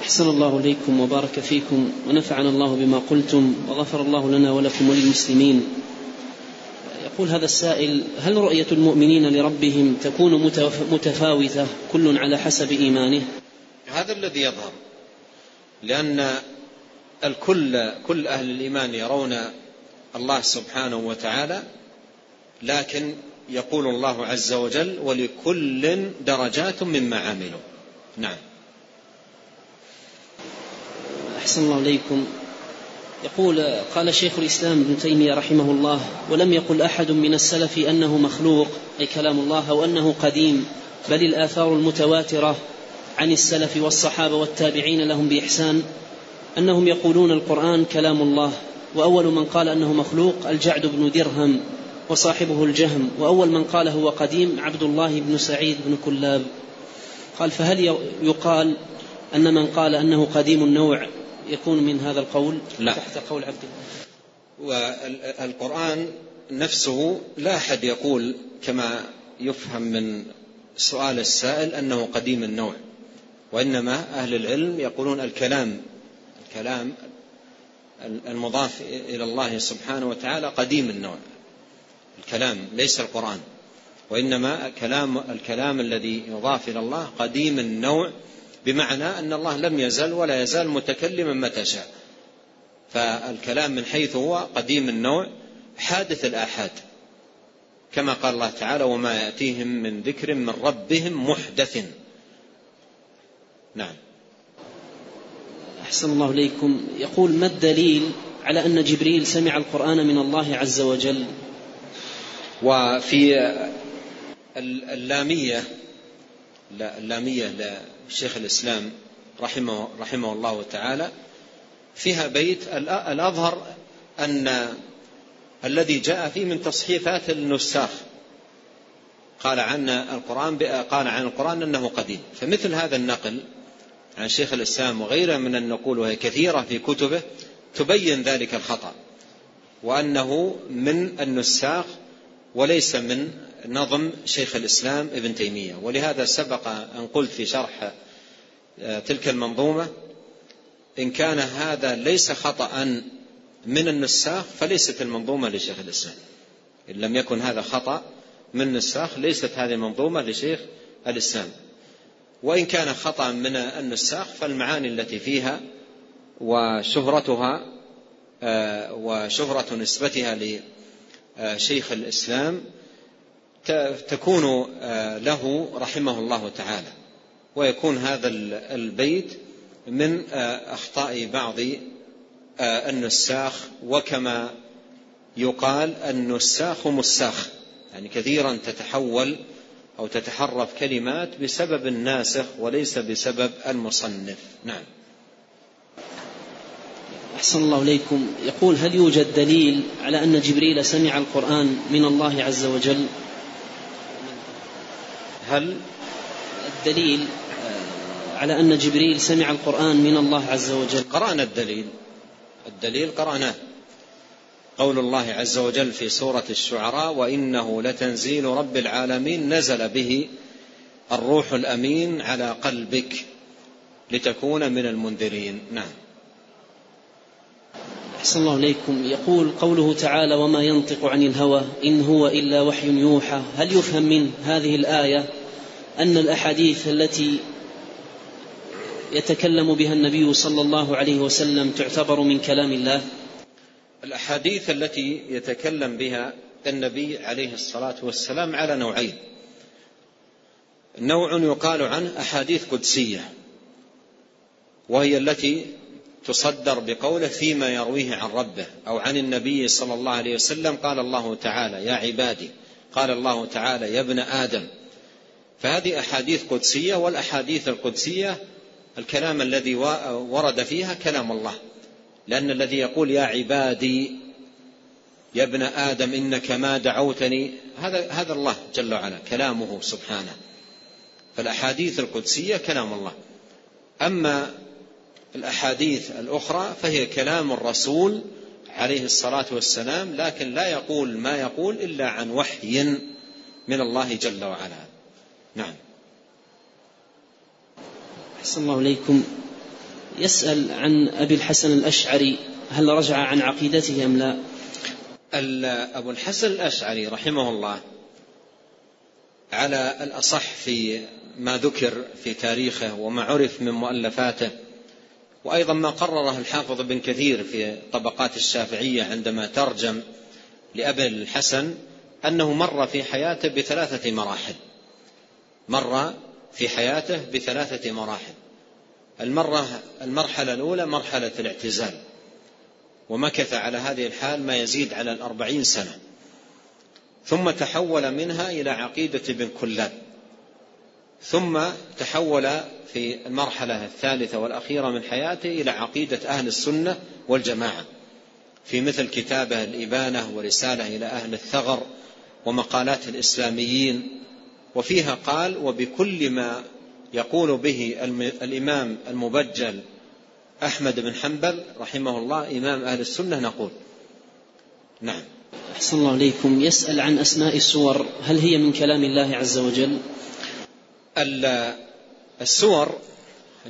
أحسن الله إليكم وبارك فيكم ونفعنا الله بما قلتم وغفر الله لنا ولكم وللمسلمين. يقول هذا السائل هل رؤية المؤمنين لربهم تكون متفاوتة كل على حسب إيمانه؟ هذا الذي يظهر لأن الكل كل أهل الإيمان يرون الله سبحانه وتعالى لكن يقول الله عز وجل ولكل درجات مما عملوا نعم. أحسن الله إليكم. يقول قال شيخ الإسلام ابن تيمية رحمه الله ولم يقل أحد من السلف أنه مخلوق أي كلام الله أو أنه قديم بل الآثار المتواترة عن السلف والصحابة والتابعين لهم بإحسان أنهم يقولون القرآن كلام الله وأول من قال أنه مخلوق الجعد بن درهم وصاحبه الجهم وأول من قال هو قديم عبد الله بن سعيد بن كلاب. قال فهل يقال أن من قال أنه قديم النوع يكون من هذا القول لا. تحت قول عبد الله؟ والقرآن نفسه لا أحد يقول كما يفهم من سؤال السائل أنه قديم النوع وإنما أهل العلم يقولون الكلام الكلام المضاف إلى الله سبحانه وتعالى قديم النوع الكلام ليس القرآن وإنما كلام الكلام الذي يضاف إلى الله قديم النوع بمعنى أن الله لم يزل ولا يزال متكلما متى شاء. فالكلام من حيث هو قديم النوع حادث الآحاد. كما قال الله تعالى وما يأتيهم من ذكر من ربهم محدث. نعم. أحسن الله إليكم. يقول ما الدليل على أن جبريل سمع القرآن من الله عز وجل؟ وفي اللامية اللامية لشيخ الإسلام رحمه, رحمه الله تعالى فيها بيت الأظهر أن الذي جاء فيه من تصحيفات النساخ. قال عن القرآن قال عن القرآن أنه قديم. فمثل هذا النقل عن شيخ الإسلام وغيره من النقول وهي كثيرة في كتبه تبين ذلك الخطأ وأنه من النساخ وليس من نظم شيخ الإسلام ابن تيمية. ولهذا سبق أن قلت في شرح آه، تلك المنظومة إن كان هذا ليس خطأ من النساخ فليست المنظومة لشيخ الإسلام. إن لم يكن هذا خطأ من النساخ ليست هذه المنظومة لشيخ الإسلام. وإن كان خطأ من النساخ فالمعاني التي فيها وشهرتها آه، وشهرة نسبتها لشيخ الإسلام تكون آه، له رحمه الله تعالى ويكون هذا البيت من آه، أخطاء بعض النساخ وكما يقال النساخ مساخ يعني كثيرا تتحول أو تتحرف كلمات بسبب الناسخ وليس بسبب المصنف. نعم. أحسن الله إليكم. يقول هل يوجد دليل على أن جبريل سمع القرآن من الله عز وجل؟ هل الدليل آه، على أن جبريل سمع القرآن من الله عز وجل؟ قرأنا الدليل. الدليل قرأناه. قول الله عز وجل في سورة الشعراء وإنه لتنزيل رب العالمين نزل به الروح الأمين على قلبك لتكون من المنذرين. نعم. أحسن الله إليكم. يقول قوله تعالى وما ينطق عن الهوى إن هو إلا وحي يوحى هل يفهم من هذه الآية أن الأحاديث التي يتكلم بها النبي صلى الله عليه وسلم تعتبر من كلام الله؟ الأحاديث التي يتكلم بها النبي عليه الصلاة والسلام على نوعين. نوع يقال عنه أحاديث قدسية وهي التي تصدر بقوله فيما يرويه عن ربه أو عن النبي صلى الله عليه وسلم قال الله تعالى يا عبادي قال الله تعالى يا ابن آدم. فهذه أحاديث قدسية والأحاديث القدسية الكلام الذي ورد فيها كلام الله. لأن الذي يقول يا عبادي يا ابن آدم إنك ما دعوتني هذا هذا الله جل وعلا كلامه سبحانه. فالأحاديث القدسية كلام الله. أما الأحاديث الأخرى فهي كلام الرسول عليه الصلاة والسلام لكن لا يقول ما يقول إلا عن وحي من الله جل وعلا. نعم. أحسن الله إليكم. يسأل عن أبي الحسن الأشعري هل رجع عن عقيدته أم لا؟ أبو الحسن الأشعري رحمه الله على الأصح في ما ذكر في تاريخه وما عرف من مؤلفاته وأيضا ما قرره الحافظ بن كثير في طبقات الشافعية عندما ترجم لأبي الحسن أنه مر في حياته بثلاثة مراحل. مر في حياته بثلاثة مراحل. المرة المرحلة الأولى مرحلة الاعتزال. ومكث على هذه الحال ما يزيد على الأربعين سنة. ثم تحول منها إلى عقيدة ابن كلاب. ثم تحول في المرحلة الثالثة والأخيرة من حياته إلى عقيدة أهل السنة والجماعة. في مثل كتابه الإبانة ورسالة إلى أهل الثغر ومقالات الإسلاميين. وفيها قال وبكل ما يقول به الإمام المبجل أحمد بن حنبل رحمه الله إمام أهل السنة نقول نعم. أحسن الله عليكم. يسأل عن أسماء السور. هل هي من كلام الله عز وجل؟ السور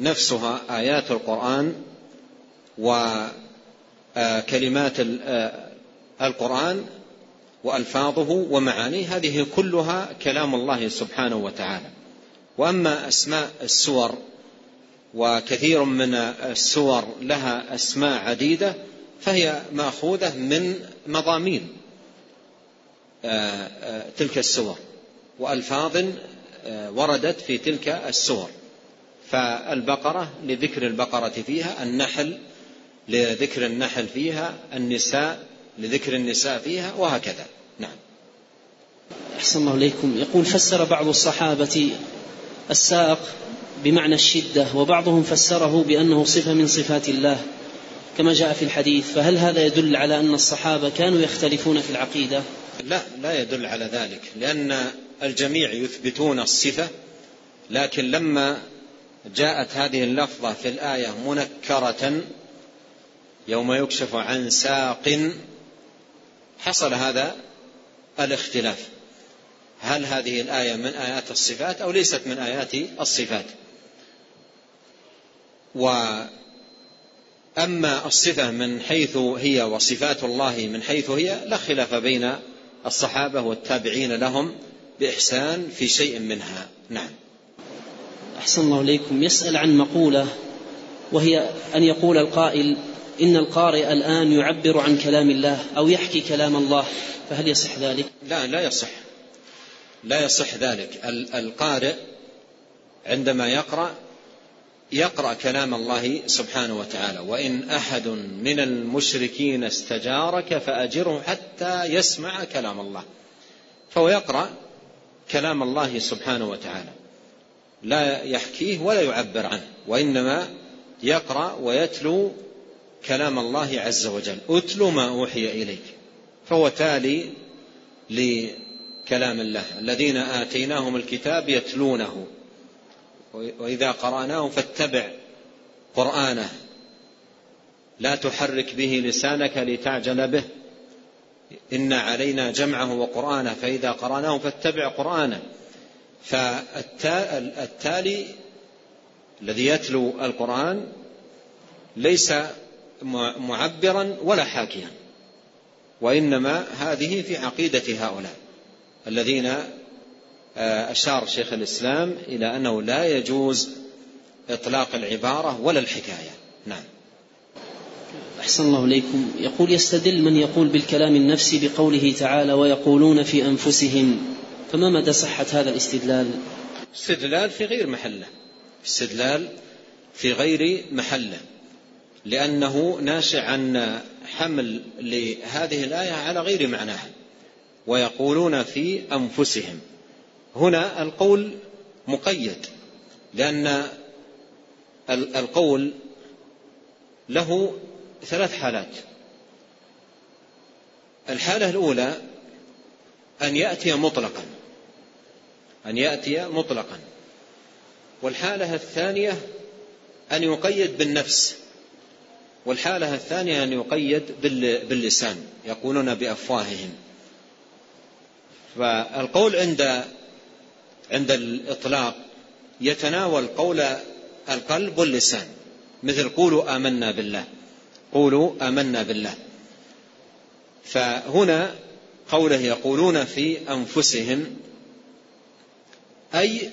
نفسها آيات القرآن وكلمات القرآن وألفاظه ومعانيه. هذه كلها كلام الله سبحانه وتعالى. وأما أسماء السور وكثير من السور لها أسماء عديدة فهي مأخوذة من مضامين تلك السور. وألفاظ وردت في تلك السور. فالبقرة لذكر البقرة فيها النحل لذكر النحل فيها النساء لذكر النساء فيها وهكذا. نعم. أحسن الله إليكم. يقول فسر بعض الصحابة الساق بمعنى الشدة وبعضهم فسره بأنه صفة من صفات الله كما جاء في الحديث. فهل هذا يدل على أن الصحابة كانوا يختلفون في العقيدة؟ لا لا يدل على ذلك لأن الجميع يثبتون الصفة لكن لما جاءت هذه اللفظة في الآية منكرة يوم يكشف عن ساق حصل هذا الاختلاف. هل هذه الآية من آيات الصفات أو ليست من آيات الصفات؟ وأما الصفة من حيث هي وصفات الله من حيث هي لا خلاف بين الصحابة والتابعين لهم. بإحسان في شيء منها. نعم. أحسن الله إليكم. يسأل عن مقولة وهي أن يقول القائل إن القارئ الآن يعبر عن كلام الله أو يحكي كلام الله فهل يصح ذلك؟ لا لا يصح. لا يصح ذلك. القارئ عندما يقرأ يقرأ كلام الله سبحانه وتعالى وإن أحد من المشركين استجارك فأجره حتى يسمع كلام الله. فهو يقرأ كلام الله سبحانه وتعالى. لا يحكيه ولا يعبر عنه وإنما يقرأ ويتلو كلام الله عز وجل. اتلو ما أوحي إليك فهو تالي لكلام الله. الذين آتيناهم الكتاب يتلونه وإذا قرأناه فاتبع قرآنه. لا تحرك به لسانك لتعجل به. إن علينا جمعه وقرآنه فإذا قرأناه فاتبع قرآنه. فالتالي الذي يتلو القرآن ليس معبرا ولا حاكيا وإنما هذه في عقيدة هؤلاء الذين آه، أشار شيخ الإسلام إلى أنه لا يجوز إطلاق العبارة ولا الحكاية. نعم. أحسن الله إليكم. يقول يستدل من يقول بالكلام النفسي بقوله تعالى ويقولون في أنفسهم. فما مدى صحة هذا الاستدلال؟ استدلال في غير محله. استدلال في غير محله. لأنه ناشئ عن حمل لهذه الآية على غير معناها ويقولون في أنفسهم. هنا القول مقيد. لأن القول له ثلاث حالات. الحالة الأولى أن يأتي مطلقا. أن يأتي مطلقا. والحالة الثانية أن يقيد بالنفس. والحالة الثانية أن يقيد باللسان يقولون بأفواههم. فالقول عند عند الإطلاق يتناول قول القلب واللسان مثل قولوا آمنا بالله. قولوا آمنا بالله. فهنا قوله يقولون في أنفسهم أي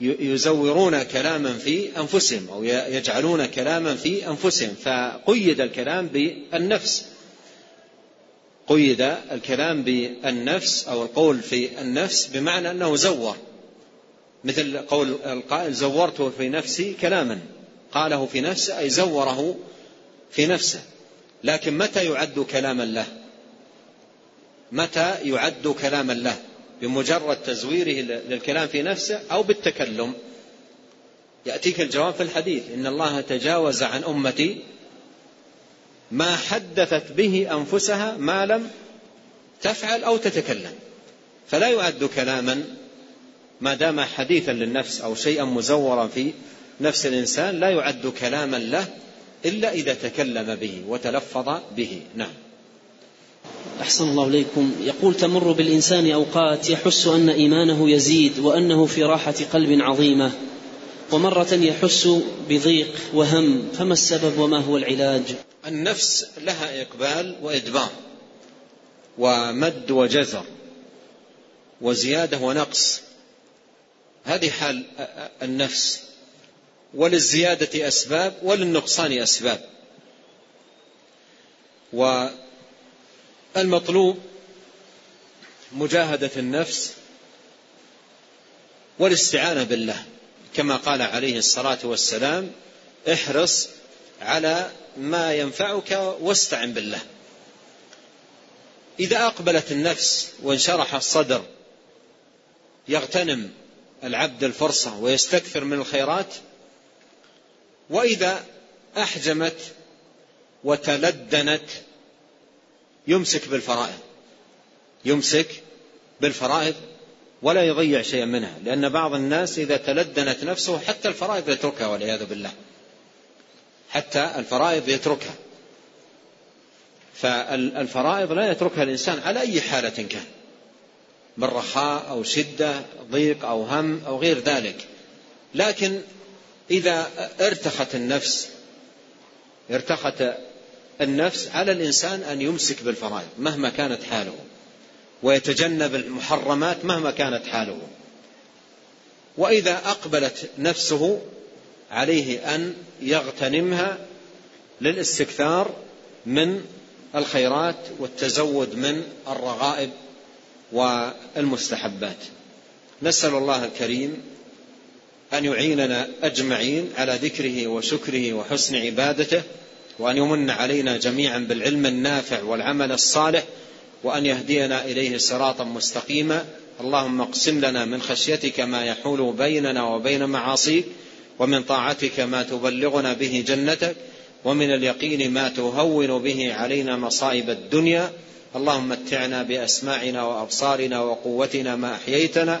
يزورون كلاما في أنفسهم أو يجعلون كلاما في أنفسهم. فقيد الكلام بالنفس. قيد الكلام بالنفس أو القول في النفس بمعنى أنه زور. مثل قول القائل زورته في نفسي كلاما. قاله في نفسه أي زوره في نفسه. لكن متى يعد كلاما له؟ متى يعد كلاما له؟ بمجرد تزويره للكلام في نفسه أو بالتكلم. يأتيك الجواب في الحديث إن الله تجاوز عن أمتي ما حدثت به أنفسها ما لم تفعل أو تتكلم. فلا يعد كلاما ما دام حديثا للنفس أو شيئا مزورا في نفس الإنسان لا يعد كلاما له إلا إذا تكلم به وتلفظ به. نعم. أحسن الله إليكم. يقول تمر بالإنسان أوقات يحس أن إيمانه يزيد وأنه في راحة قلب عظيمة ومرة يحس بضيق وهم فما السبب وما هو العلاج؟ النفس لها إقبال وإدبار ومد وجزر وزيادة ونقص. هذه حال النفس. وللزيادة أسباب وللنقصان أسباب. والمطلوب مجاهدة النفس والاستعانة بالله كما قال عليه الصلاة والسلام احرص على ما ينفعك واستعن بالله. إذا أقبلت النفس وانشرح الصدر يغتنم العبد الفرصة ويستكثر من الخيرات وإذا أحجمت وتلدنت يمسك بالفرائض. يمسك بالفرائض ولا يضيع شيئا منها لأن بعض الناس إذا تلدنت نفسه حتى الفرائض يتركها والعياذ بالله. حتى الفرائض يتركها. فالفرائض لا يتركها الإنسان على أي حالة كان. من رخاء أو شدة ضيق أو هم أو غير ذلك. لكن إذا ارتخت النفس ارتخت النفس على الإنسان أن يمسك بالفرائض مهما كانت حاله ويتجنب المحرمات مهما كانت حاله. وإذا أقبلت نفسه عليه أن يغتنمها للاستكثار من الخيرات والتزود من الرغائب والمستحبات. نسأل الله الكريم أن يعيننا أجمعين على ذكره وشكره وحسن عبادته وأن يمن علينا جميعا بالعلم النافع والعمل الصالح وأن يهدينا إليه صراطا مستقيما. اللهم اقسم لنا من خشيتك ما يحول بيننا وبين معاصيك ومن طاعتك ما تبلغنا به جنتك ومن اليقين ما تهون به علينا مصائب الدنيا. اللهم متعنا بأسماعنا وأبصارنا وقوتنا ما أحييتنا